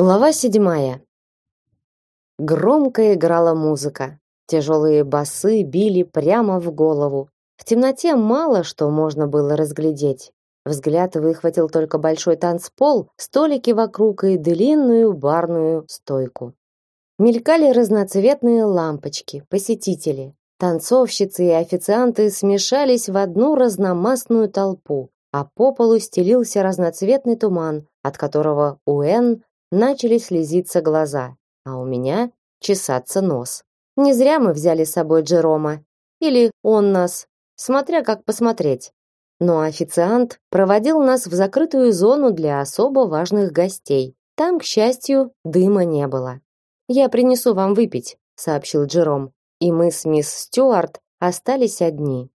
Глава седьмая. Громко играла музыка. Тяжелые басы били прямо в голову. В темноте мало что можно было разглядеть. Взгляд выхватил только большой танцпол, столики вокруг и длинную барную стойку. Мелькали разноцветные лампочки, посетители. Танцовщицы и официанты смешались в одну разномастную толпу, а по полу стелился разноцветный туман, от которого Уэн начали слезиться глаза, а у меня чесаться нос. Не зря мы взяли с собой Джерома. Или он нас, смотря как посмотреть. Но официант проводил нас в закрытую зону для особо важных гостей. Там, к счастью, дыма не было. «Я принесу вам выпить», — сообщил Джером. И мы с мисс Стюарт остались одни.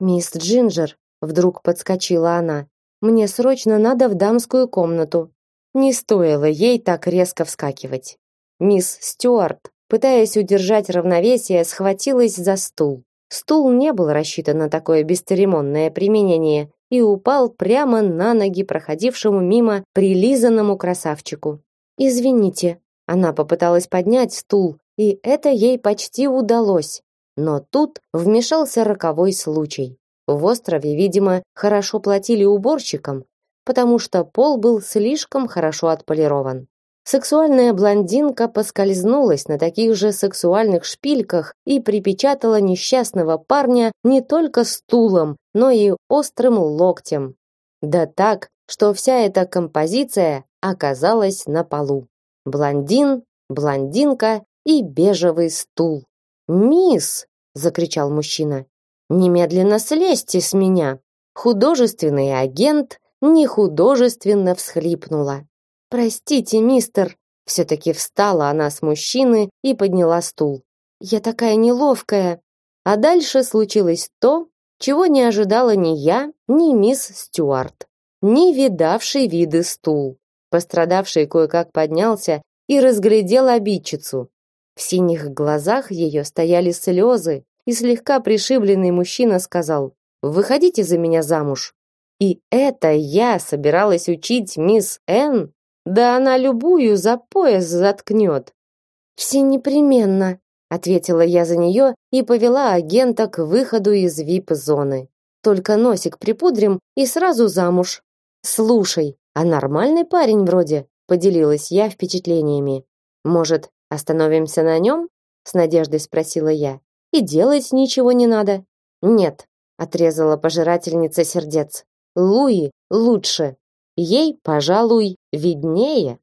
«Мисс Джинджер», — вдруг подскочила она, «мне срочно надо в дамскую комнату. Не стоило ей так резко вскакивать. Мисс Стюарт, пытаясь удержать равновесие, схватилась за стул. Стул не был рассчитан на такое бесцеремонное применение и упал прямо на ноги проходившему мимо прилизанному красавчику. «Извините», она попыталась поднять стул, и это ей почти удалось. Но тут вмешался роковой случай. В острове, видимо, хорошо платили уборщикам, потому что пол был слишком хорошо отполирован. Сексуальная блондинка поскользнулась на таких же сексуальных шпильках и припечатала несчастного парня не только стулом, но и острым локтем. Да так, что вся эта композиция оказалась на полу. Блондин, блондинка и бежевый стул. «Мисс!» — закричал мужчина. «Немедленно слезьте с меня!» Художественный агент нехудожественно всхлипнула. Простите, мистер, все таки встала она с мужчины и подняла стул. Я такая неловкая. А дальше случилось то, чего не ожидала ни я, ни мисс Стюарт, ни видавший виды стул. Пострадавший кое-как поднялся и разглядел обидчицу. В синих глазах ее стояли слезы, и слегка пришибленный мужчина сказал: "Выходите за меня замуж". И это я собиралась учить мисс Н? Да она любую за пояс заткнет. Все непременно, ответила я за нее и повела агента к выходу из вип-зоны. Только носик припудрим и сразу замуж. Слушай, а нормальный парень вроде, поделилась я впечатлениями. Может, остановимся на нем? с надеждой спросила я. И делать ничего не надо. Нет, отрезала пожирательница сердец. Луи лучше. Ей, пожалуй, виднее.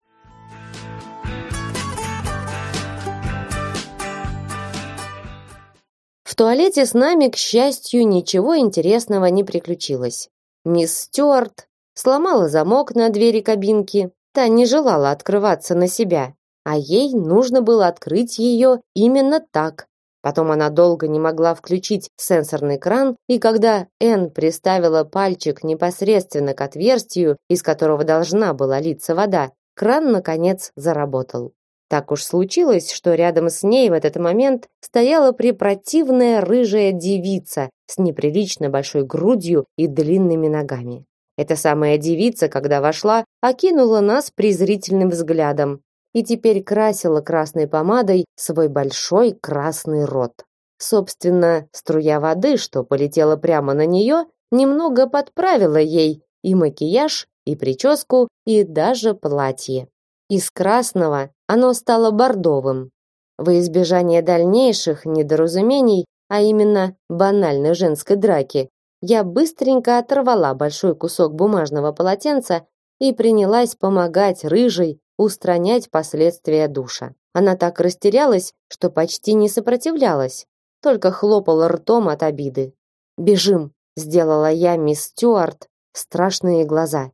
В туалете с нами, к счастью, ничего интересного не приключилось. Мисс Стюарт сломала замок на двери кабинки. Та не желала открываться на себя, а ей нужно было открыть ее именно так, Потом она долго не могла включить сенсорный кран, и когда Н приставила пальчик непосредственно к отверстию, из которого должна была литься вода, кран наконец заработал. Так уж случилось, что рядом с ней в этот момент стояла препротивная рыжая девица с неприлично большой грудью и длинными ногами. Эта самая девица, когда вошла, окинула нас презрительным взглядом, и теперь красила красной помадой свой большой красный рот. Собственно, струя воды, что полетела прямо на нее, немного подправила ей и макияж, и прическу, и даже платье. Из красного оно стало бордовым. Во избежание дальнейших недоразумений, а именно банальной женской драки, я быстренько оторвала большой кусок бумажного полотенца и принялась помогать рыжей устранять последствия душа. Она так растерялась, что почти не сопротивлялась, только хлопала ртом от обиды. «Бежим!» — сделала я мисс Стюарт страшные глаза.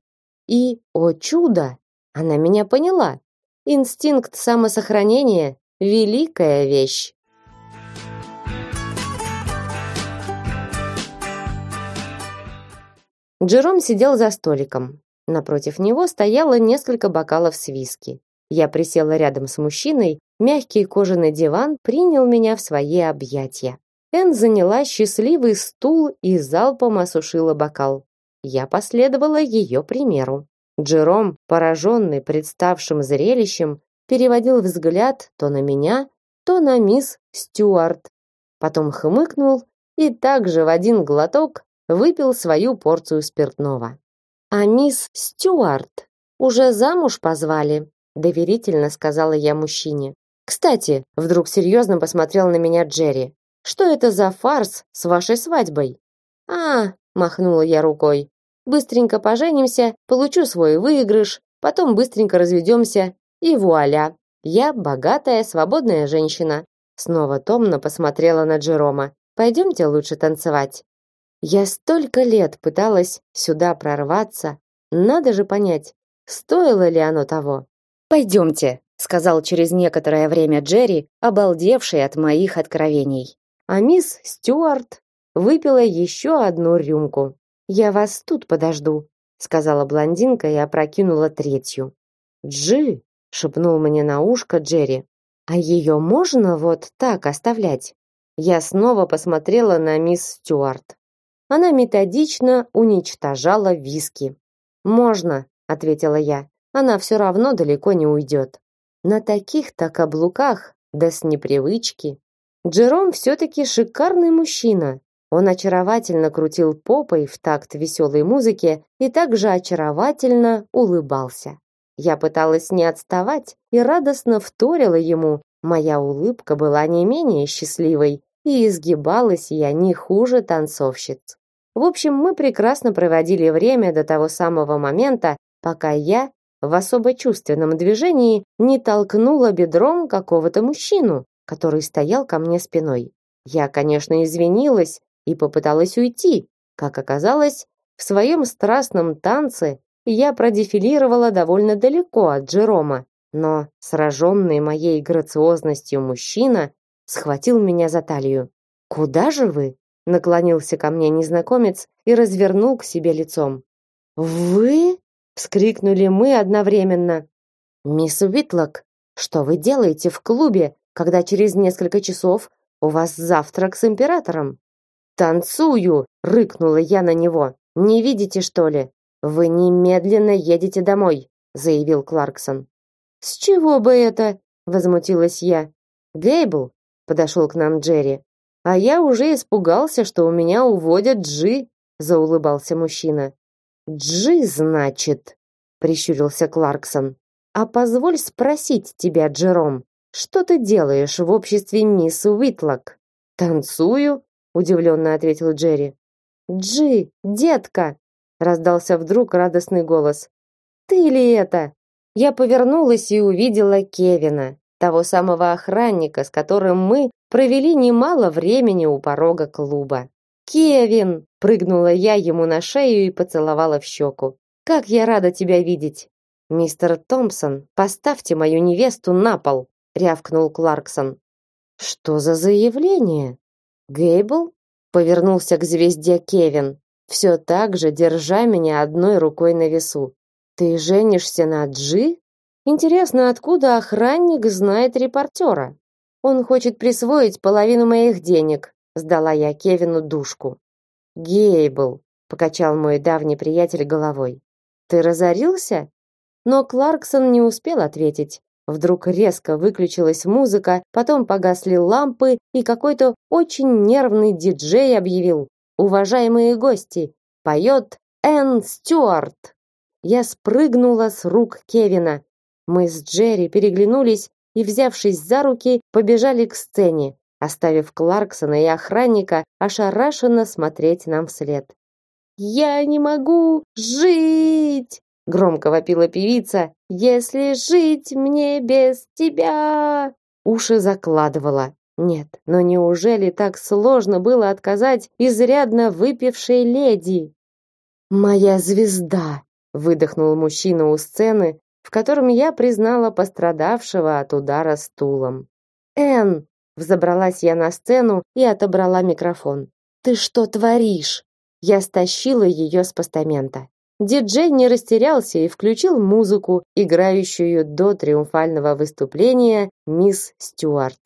И, о чудо, она меня поняла. Инстинкт самосохранения — великая вещь. Джером сидел за столиком. Напротив него стояло несколько бокалов с виски. Я присела рядом с мужчиной, мягкий кожаный диван принял меня в свои объятия. Эн заняла счастливый стул и залпом осушила бокал. Я последовала ее примеру. Джером, пораженный представшим зрелищем, переводил взгляд то на меня, то на мисс Стюарт. Потом хмыкнул и также в один глоток выпил свою порцию спиртного. А мисс Стюарт уже замуж позвали, доверительно сказала я мужчине. Кстати, вдруг серьезно посмотрел на меня Джерри. Что это за фарс с вашей свадьбой? А, махнула я рукой. Быстренько поженимся, получу свой выигрыш, потом быстренько разведемся, и вуаля, я богатая, свободная женщина. Снова томно посмотрела на Джерома. Пойдемте лучше танцевать. Я столько лет пыталась сюда прорваться, надо же понять, стоило ли оно того. Пойдемте, сказал через некоторое время Джерри, обалдевший от моих откровений. А мисс Стюарт выпила еще одну рюмку. Я вас тут подожду, сказала блондинка и опрокинула третью. Джи, шепнул мне на ушко Джерри. А ее можно вот так оставлять? Я снова посмотрела на мисс Стюарт. Она методично уничтожала виски. Можно, ответила я. Она все равно далеко не уйдет. На таких-то каблуках, да с непривычки. Джером все-таки шикарный мужчина. Он очаровательно крутил попой в такт веселой музыке и также очаровательно улыбался. Я пыталась не отставать и радостно вторила ему. Моя улыбка была не менее счастливой, и изгибалась я не хуже танцовщиц. В общем, мы прекрасно проводили время до того самого момента, пока я в особо чувственном движении не толкнула бедром какого-то мужчину, который стоял ко мне спиной. Я, конечно, извинилась, и попыталась уйти. Как оказалось, в своем страстном танце я продефилировала довольно далеко от Джерома, но сраженный моей грациозностью мужчина схватил меня за талию. «Куда же вы?» — наклонился ко мне незнакомец и развернул к себе лицом. «Вы?» — вскрикнули мы одновременно. «Мисс Уитлок, что вы делаете в клубе, когда через несколько часов у вас завтрак с императором?» «Танцую!» — рыкнула я на него. «Не видите, что ли? Вы немедленно едете домой», — заявил Кларксон. «С чего бы это?» — возмутилась я. «Гейбл», — подошел к нам Джерри. «А я уже испугался, что у меня уводят Джи», — заулыбался мужчина. «Джи, значит», — прищурился Кларксон. «А позволь спросить тебя, Джером, что ты делаешь в обществе мисс Уитлок?» «Танцую», удивленно ответил Джерри. Джи, детка, раздался вдруг радостный голос. Ты ли это? Я повернулась и увидела Кевина, того самого охранника, с которым мы провели немало времени у порога клуба. Кевин, прыгнула я ему на шею и поцеловала в щеку. Как я рада тебя видеть. Мистер Томпсон, поставьте мою невесту на пол, рявкнул Кларксон. Что за заявление? Гейбл повернулся к звезде Кевин, все так же держа меня одной рукой на весу. Ты женишься на Джи? Интересно, откуда охранник знает репортера? Он хочет присвоить половину моих денег, сдала я Кевину душку. Гейбл, покачал мой давний приятель головой. Ты разорился? Но Кларксон не успел ответить. Вдруг резко выключилась музыка, потом погасли лампы, и какой-то очень нервный диджей объявил: "Уважаемые гости, поет Энн Стюарт". Я спрыгнула с рук Кевина. Мы с Джерри переглянулись и, взявшись за руки, побежали к сцене, оставив Кларксона и охранника ошарашенно смотреть нам вслед. «Я не могу жить!» Громко вопила певица. «Если жить мне без тебя...» Уши закладывала. Нет, но неужели так сложно было отказать изрядно выпившей леди? «Моя звезда!» — выдохнул мужчина у сцены, в котором я признала пострадавшего от удара стулом. «Энн!» — взобралась я на сцену и отобрала микрофон. «Ты что творишь?» Я стащила ее с постамента. Диджей не растерялся и включил музыку, играющую до триумфального выступления мисс Стюарт.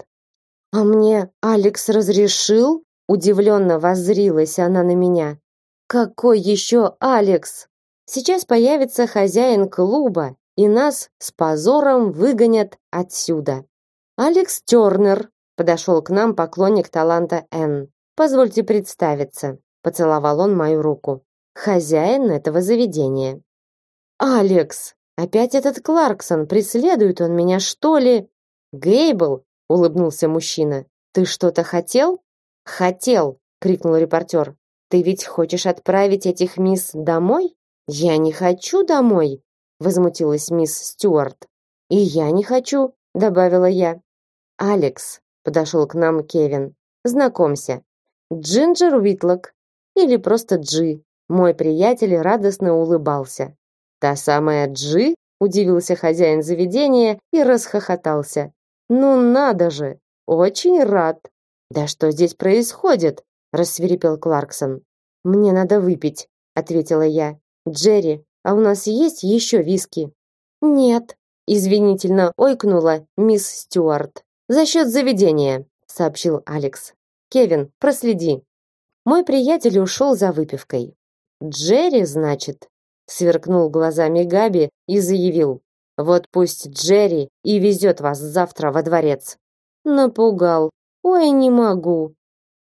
«А мне Алекс разрешил?» Удивленно воззрилась она на меня. «Какой еще Алекс?» Сейчас появится хозяин клуба, и нас с позором выгонят отсюда. Алекс Тернер подошел к нам поклонник таланта Н. Позвольте представиться, поцеловал он мою руку. Хозяин этого заведения. Алекс, опять этот Кларксон, преследует он меня, что ли? Гейбл, улыбнулся мужчина. Ты что-то хотел? Хотел, крикнул репортер. Ты ведь хочешь отправить этих мисс домой? Я не хочу домой, возмутилась мисс Стюарт. И я не хочу, добавила я. Алекс, подошел к нам Кевин. Знакомься. Джинджер Уитлок или просто Джи. Мой приятель радостно улыбался. Та самая Джи? удивился хозяин заведения и расхохотался. Ну надо же, очень рад. Да что здесь происходит? рассверепел Кларксон. Мне надо выпить, ответила я. Джерри, а у нас есть еще виски? Нет, извинительно ойкнула мисс Стюарт. За счет заведения, сообщил Алекс. Кевин, проследи. Мой приятель ушел за выпивкой. Джерри, значит, сверкнул глазами Габи и заявил: "Вот пусть Джерри и везет вас завтра во дворец". Напугал. Ой, не могу.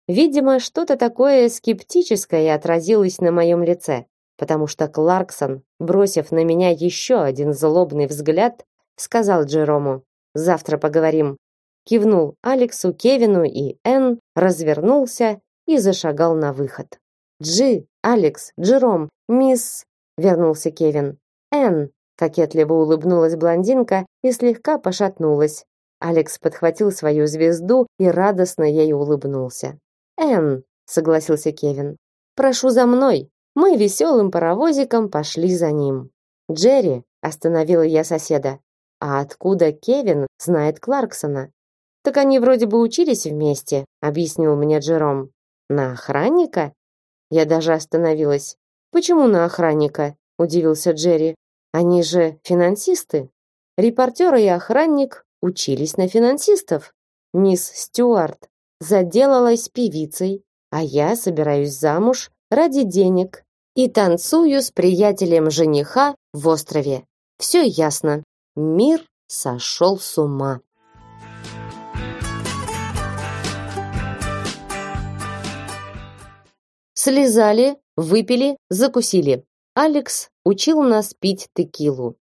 Видимо, что-то такое скептическое отразилось на моем лице потому что Кларксон, бросив на меня еще один злобный взгляд, сказал Джерому: "Завтра поговорим". Кивнул Алексу, Кевину и Н, развернулся и зашагал на выход. "Джи, Алекс, Джером, мисс", вернулся Кевин. "Н", кокетливо улыбнулась блондинка и слегка пошатнулась. Алекс подхватил свою звезду и радостно ей улыбнулся. "Н", согласился Кевин. "Прошу за мной", мы веселым паровозиком пошли за ним. Джерри, остановила я соседа. А откуда Кевин знает Кларксона? Так они вроде бы учились вместе, объяснил мне Джером. На охранника? Я даже остановилась. Почему на охранника? удивился Джерри. Они же финансисты. Репортер и охранник учились на финансистов. Мисс Стюарт заделалась певицей, а я собираюсь замуж ради денег и танцую с приятелем жениха в острове. Все ясно. Мир сошел с ума. Слезали, выпили, закусили. Алекс учил нас пить текилу.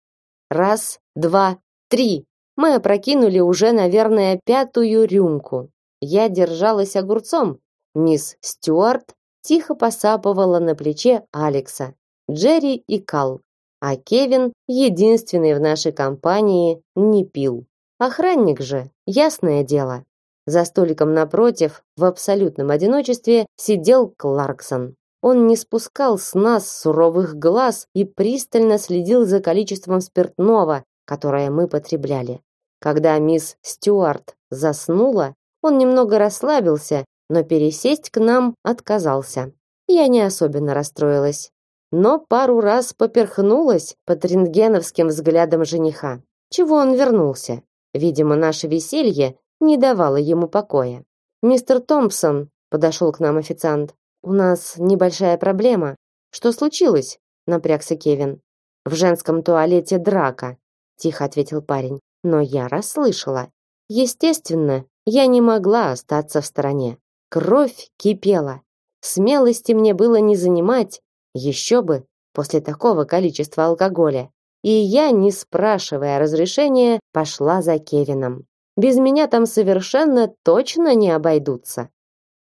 Раз, два, три. Мы опрокинули уже, наверное, пятую рюмку. Я держалась огурцом. Мисс Стюарт тихо посапывала на плече Алекса, Джерри и Кал, а Кевин, единственный в нашей компании, не пил. Охранник же, ясное дело. За столиком напротив, в абсолютном одиночестве, сидел Кларксон. Он не спускал с нас суровых глаз и пристально следил за количеством спиртного, которое мы потребляли. Когда мисс Стюарт заснула, он немного расслабился но пересесть к нам отказался. Я не особенно расстроилась, но пару раз поперхнулась под рентгеновским взглядом жениха. Чего он вернулся? Видимо, наше веселье не давало ему покоя. Мистер Томпсон, подошел к нам официант. У нас небольшая проблема. Что случилось? напрягся Кевин. В женском туалете драка, тихо ответил парень. Но я расслышала. Естественно, я не могла остаться в стороне. Кровь кипела. Смелости мне было не занимать, еще бы, после такого количества алкоголя. И я, не спрашивая разрешения, пошла за Кевином. Без меня там совершенно точно не обойдутся.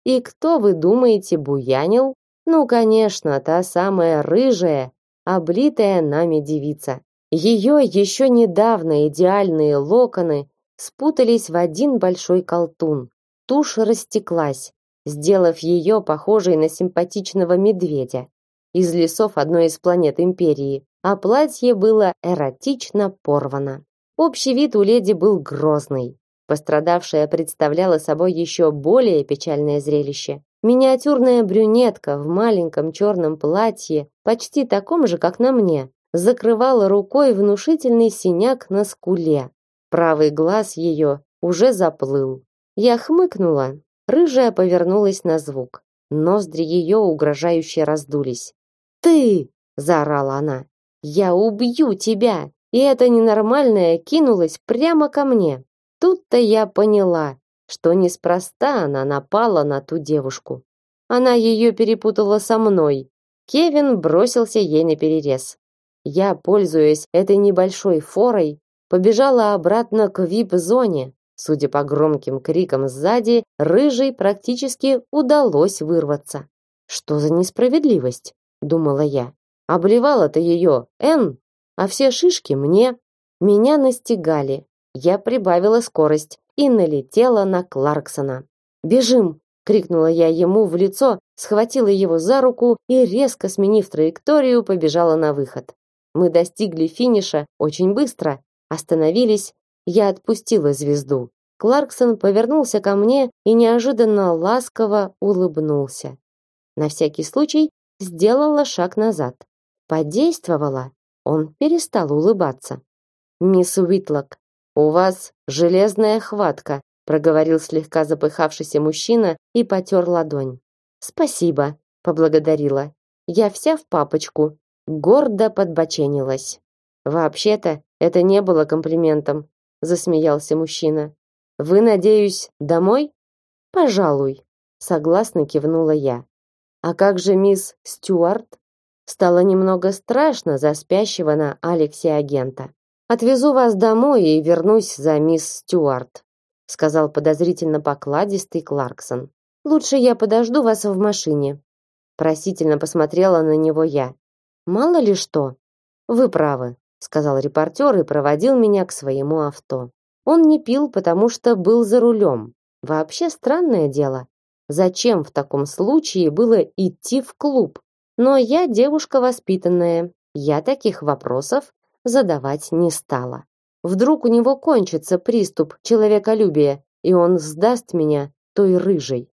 И кто, вы думаете, буянил? Ну, конечно, та самая рыжая, облитая нами девица. Ее еще недавно идеальные локоны спутались в один большой колтун. Тушь растеклась, сделав ее похожей на симпатичного медведя из лесов одной из планет империи, а платье было эротично порвано. Общий вид у леди был грозный. Пострадавшая представляла собой еще более печальное зрелище. Миниатюрная брюнетка в маленьком черном платье, почти таком же, как на мне, закрывала рукой внушительный синяк на скуле. Правый глаз ее уже заплыл. Я хмыкнула, Рыжая повернулась на звук. Ноздри ее угрожающе раздулись. «Ты!» – заорала она. Я убью тебя!» И эта ненормальная кинулась прямо ко мне. Тут-то я поняла, что неспроста она напала на ту девушку. Она ее перепутала со мной. Кевин бросился ей на перерез. Я, пользуясь этой небольшой форой, побежала обратно к вип-зоне. Судя по громким крикам сзади, рыжей практически удалось вырваться. Что за несправедливость, думала я. Обливала-то ее Н, а все шишки мне. Меня настигали. Я прибавила скорость и налетела на Кларксона. «Бежим!» — крикнула я ему в лицо, схватила его за руку и, резко сменив траекторию, побежала на выход. Мы достигли финиша очень быстро, остановились, я отпустила звезду. Кларксон повернулся ко мне и неожиданно ласково улыбнулся. На всякий случай сделала шаг назад. Подействовала. Он перестал улыбаться. Мисс Уитлок, у вас железная хватка, проговорил слегка запыхавшийся мужчина и потёр ладонь. Спасибо, поблагодарила. Я вся в папочку, гордо подбоченилась. Вообще-то это не было комплиментом, засмеялся мужчина. Вы, надеюсь, домой? Пожалуй, согласно кивнула я. А как же мисс Стюарт? Стало немного страшно за спящего на Алексе агента. Отвезу вас домой и вернусь за мисс Стюарт, сказал подозрительно покладистый Кларксон. Лучше я подожду вас в машине. Просительно посмотрела на него я. Мало ли что. Вы правы, сказал репортер и проводил меня к своему авто. Он не пил, потому что был за рулем. Вообще странное дело. Зачем в таком случае было идти в клуб? Но я девушка воспитанная. Я таких вопросов задавать не стала. Вдруг у него кончится приступ человеколюбия, и он сдаст меня той рыжей.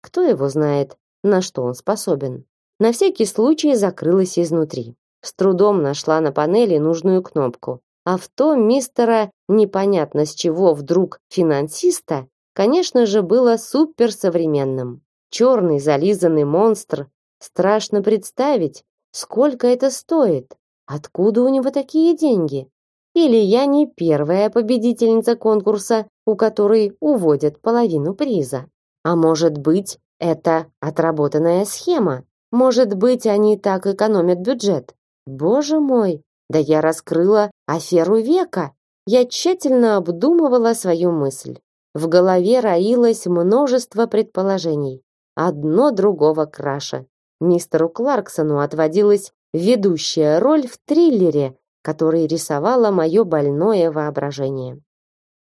Кто его знает, на что он способен? На всякий случай закрылась изнутри. С трудом нашла на панели нужную кнопку. Авто мистера непонятно с чего вдруг финансиста, конечно же, было суперсовременным. Черный зализанный монстр. Страшно представить, сколько это стоит. Откуда у него такие деньги? Или я не первая победительница конкурса, у которой уводят половину приза? А может быть, это отработанная схема? Может быть, они так экономят бюджет. Боже мой, да я раскрыла аферу века. Я тщательно обдумывала свою мысль. В голове роилось множество предположений, одно другого краше. Мистеру Кларксону отводилась ведущая роль в триллере, который рисовало мое больное воображение.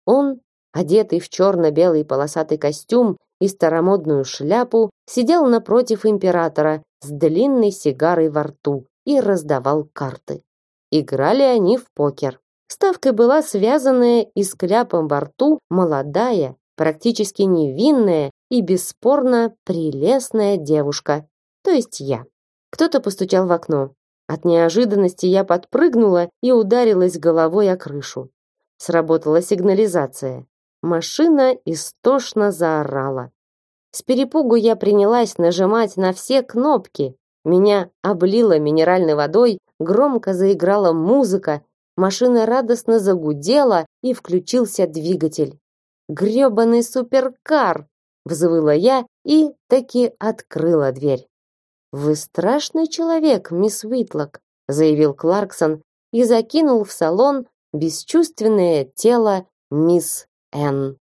Он, одетый в черно-белый полосатый костюм и старомодную шляпу, сидел напротив императора с длинной сигарой во рту и раздавал карты. Играли они в покер. Ставкой была связанная и с кляпом во рту молодая, практически невинная и бесспорно прелестная девушка, то есть я. Кто-то постучал в окно. От неожиданности я подпрыгнула и ударилась головой о крышу. Сработала сигнализация. Машина истошно заорала. С перепугу я принялась нажимать на все кнопки. Меня облило минеральной водой, громко заиграла музыка, машина радостно загудела и включился двигатель. Грёбаный суперкар, взвыла я и таки открыла дверь. Вы страшный человек, мисс Уитлок, заявил Кларксон и закинул в салон бесчувственное тело мисс Н.